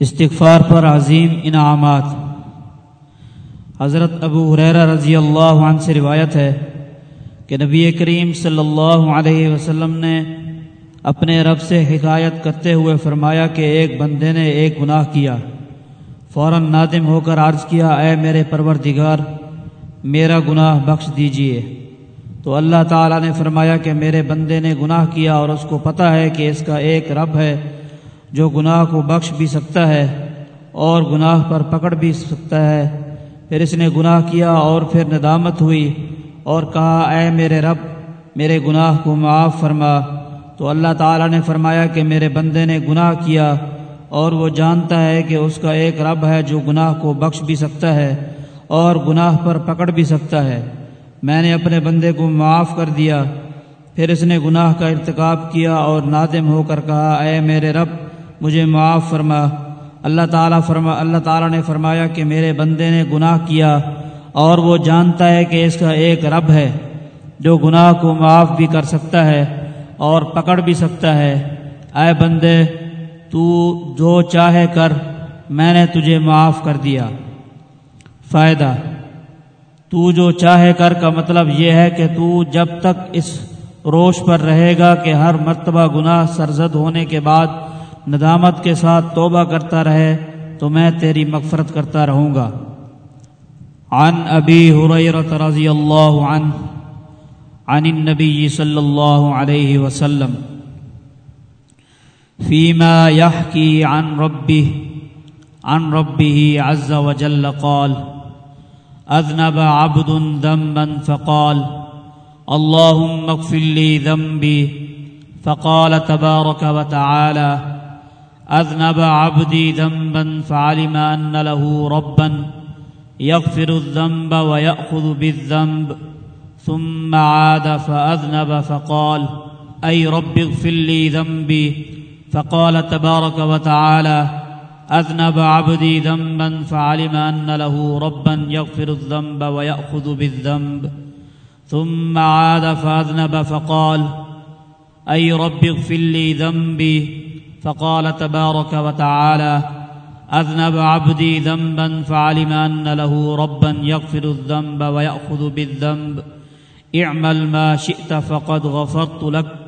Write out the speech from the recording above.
استغفار پر عظیم انعامات۔ حضرت ابو حریرہ رضی اللہ عنہ سے روایت ہے کہ نبی کریم صلی اللہ علیہ وسلم نے اپنے رب سے حکایت کرتے ہوئے فرمایا کہ ایک بندے نے ایک گناہ کیا، فوراً نادم ہو کر عرض کیا، اے میرے پروردگار، میرا گناہ بخش دیجیے۔ تو اللہ تعالیٰ نے فرمایا کہ میرے بندے نے گناہ کیا اور اس کو پتہ ہے کہ اس کا ایک رب ہے۔ جو گناہ کو بخش بھی سکتا ہے اور گناہ پر پکڑ بھی سکتا ہے۔ پھر اس نے گناہ کیا اور پھر ندامت ہوئی اور کہا، اے میرے رب، میرے گناہ کو معاف فرما۔ تو اللہ تعالیٰ نے فرمایا کہ میرے بندے نے گناہ کیا اور وہ جانتا ہے کہ اس کا ایک رب ہے جو گناہ کو بخش بھی سکتا ہے اور گناہ پر پکڑ بھی سکتا ہے۔ میں نے اپنے بندے کو معاف کر دیا۔ پھر اس نے گناہ کا ارتکاب کیا اور نادم ہو کر کہا، اے میرے رب مجھے معاف فرما۔ اللہ تعالیٰ فرما، اللہ تعالیٰ نے فرمایا کہ میرے بندے نے گناہ کیا اور وہ جانتا ہے کہ اس کا ایک رب ہے جو گناہ کو معاف بھی کر سکتا ہے اور پکڑ بھی سکتا ہے۔ اے بندے، تو جو چاہے کر، میں نے تجھے معاف کر دیا۔ فائدہ، تو جو چاہے کر کا مطلب یہ ہے کہ تو جب تک اس روش پر رہے گا کہ ہر مرتبہ گناہ سرزد ہونے کے بعد ندامت کے ساتھ توبہ کرتا رہے تو میں تیری مغفرت کرتا رہوں گا۔ عن ابی حریرت رضی اللہ عنہ، عن النبی صلی اللہ علیہ وسلم فيما يحكي عن ربه عن ربه عز وجل قال أذنب عبد ذنبا فقال اللهم اغفر لي ذنبي فقال تبارك وتعالى أذنب عبدي ذنبا فعلم أن له ربا يغفر الذنب ويأخذ بالذنب. ثم عاد فأذنب فقال أي رب اغفر لي ذنبي. فقال تبارك وتعالى أذنب عبدي ذنبا فعلم أن له ربا يغفر الذنب ويأخذ بالذنب. ثم عاد فأذنب فقال أي رب اغفر لي ذنبي. فقال تبارك وتعالى أذنب عبدي ذنبا فعلم أن له ربا يغفر الذنب ويأخذ بالذنب. اعمل ما شئت فقد غفرت لك.